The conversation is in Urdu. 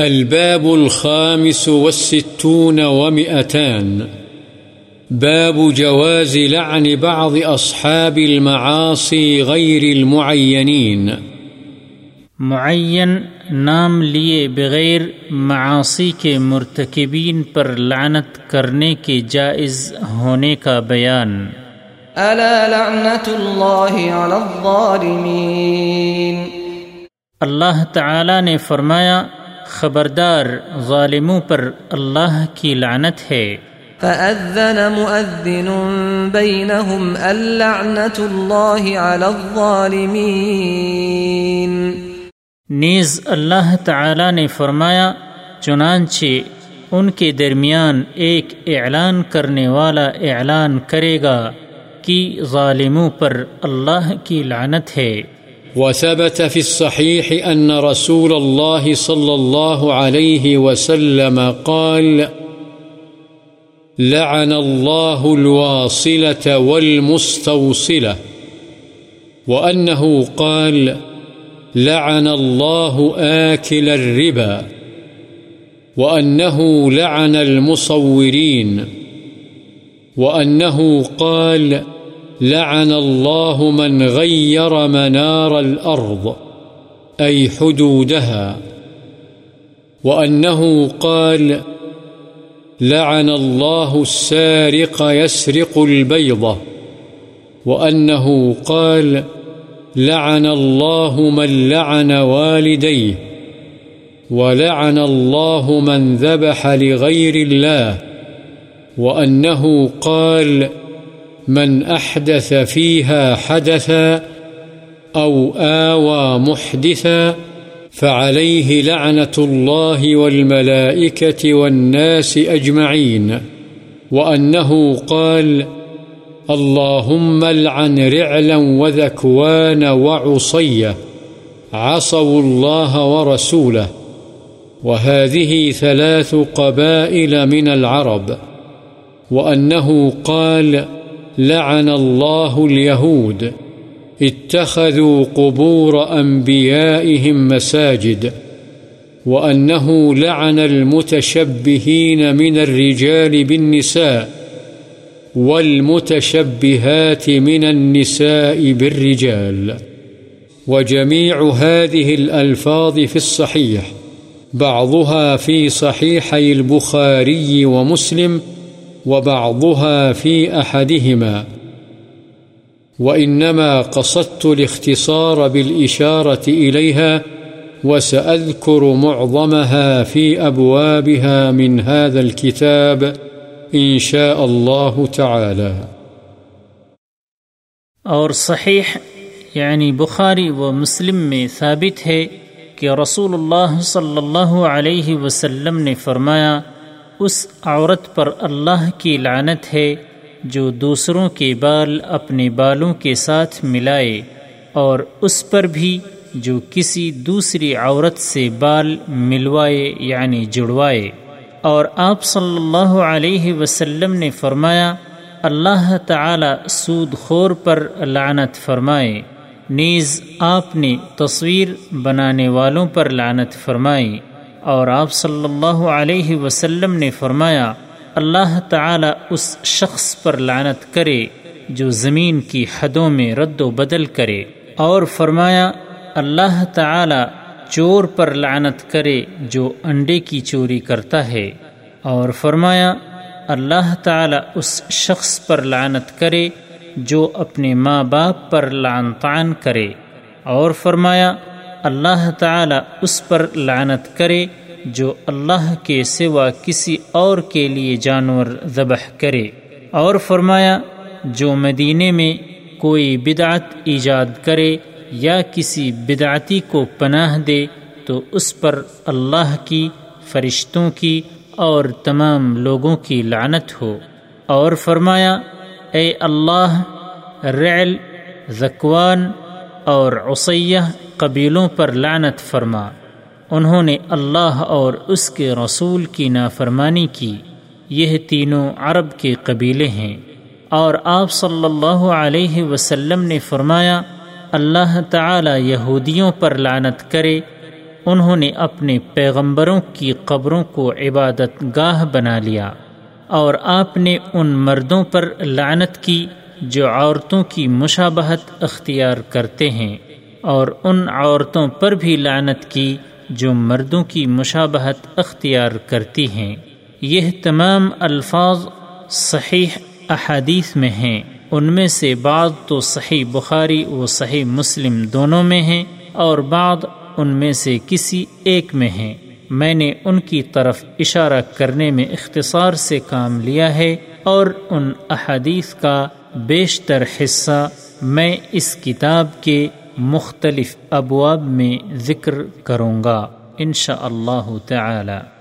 الباب الخامس والستون ومئتان. باب جواز لعن بعض أصحاب المعاصي غير المعينين. معین نام لیے بغیر معاصی کے مرتکبین پر لعنت کرنے کے جائز ہونے کا بیان۔ ألا لعنة الله على الظالمين؟ اللہ تعالی نے فرمایا خبردار ظالموں پر اللہ کی لعنت ہے۔ فأذن مؤذن بينهم اللعنة الله على الظالمين۔ نیز اللہ تعالی نے فرمایا چنانچہ ان کے درمیان ایک اعلان کرنے والا اعلان کرے گا کہ ظالموں پر اللہ کی لعنت ہے۔ وثبت في الصحيح أن رسول الله صلى الله عليه وسلم قال لعن الله الواصلة والمستوصلة. وأنه قال لعن الله آكل الربا. وأنه لعن المصورين. وأنه قال لعن الله من غير منار الأرض، أي حدودها. وأنه قال لعن الله السارق يسرق البيضة وأنه قال لعن الله من لعن والديه. ولعن الله من ذبح لغير الله. وأنه قال من أحدث فيها حدثا أو آوى محدثا فعليه لعنة الله والملائكة والناس أجمعين وأنه قال اللهم العن رعلا وذكوان وعصية عصوا الله ورسوله وهذه ثلاث قبائل من العرب وأنه قال لعن الله اليهود اتخذوا قبور أنبيائهم مساجد. وأنه لعن المتشبهين من الرجال بالنساء. والمتشبهات من النساء بالرجال. وجميع هذه الألفاظ في الصحيح. بعضها في صحيحي البخاري ومسلم ومسلم وبعضها في أحدهما. وإنما قصدت الاختصار بالإشارة إليها، وسأذكر معظمها في أبوابها من هذا الكتاب إن شاء الله تعالى. اور صحیح یعنی بخاری و مسلم میں ثابت ہے کہ رسول اللہ صلی اللہ علیہ وسلم نے فرمایا اس عورت پر اللہ کی لعنت ہے جو دوسروں کے بال اپنے بالوں کے ساتھ ملائے اور اس پر بھی جو کسی دوسری عورت سے بال ملوائے یعنی جڑوائے۔ اور آپ صلی اللہ علیہ وسلم نے فرمایا، اللہ تعالی سود خور پر لعنت فرمائے۔ نیز آپ نے تصویر بنانے والوں پر لعنت فرمائی۔ اور آپ صلی اللہ علیہ وسلم نے فرمایا، اللہ تعالی اس شخص پر لعنت کرے جو زمین کی حدوں میں رد و بدل کرے۔ اور فرمایا، اللہ تعالی چور پر لعنت کرے جو انڈے کی چوری کرتا ہے۔ اور فرمایا، اللہ تعالی اس شخص پر لعنت کرے جو اپنے ماں باپ پر لعن طعن کرے۔ اور فرمایا اللہ تعالی اس پر لعنت کرے جو اللہ کے سوا کسی اور کے لیے جانور ذبح کرے۔ اور فرمایا، جو مدینے میں کوئی بدعت ایجاد کرے یا کسی بدعتی کو پناہ دے، تو اس پر اللہ کی، فرشتوں کی اور تمام لوگوں کی لعنت ہو۔ اور فرمایا، اے اللہ، رعل زکوان اور عصیہ قبیلوں پر لعنت فرما۔ انہوں نے اللہ اور اس کے رسول کی نافرمانی کی۔ یہ تینوں عرب کے قبیلے ہیں۔ اور آپ صلی اللہ علیہ وسلم نے فرمایا، اللہ تعالی یہودیوں پر لعنت کرے۔ انہوں نے اپنے پیغمبروں کی قبروں کو عبادت گاہ بنا لیا۔ اور آپ نے ان مردوں پر لعنت کی۔ جو عورتوں کی مشابہت اختیار کرتے ہیں اور ان عورتوں پر بھی لعنت کی جو مردوں کی مشابہت اختیار کرتی ہیں۔ یہ تمام الفاظ صحیح احادیث میں ہیں۔ ان میں سے بعض تو صحیح بخاری و صحیح مسلم دونوں میں ہیں اور بعض ان میں سے کسی ایک میں ہیں۔ میں نے ان کی طرف اشارہ کرنے میں اختصار سے کام لیا ہے اور ان احادیث کا بیشتر حصہ میں اس کتاب کے مختلف ابواب میں ذکر کروں گا انشاء اللہ تعالی۔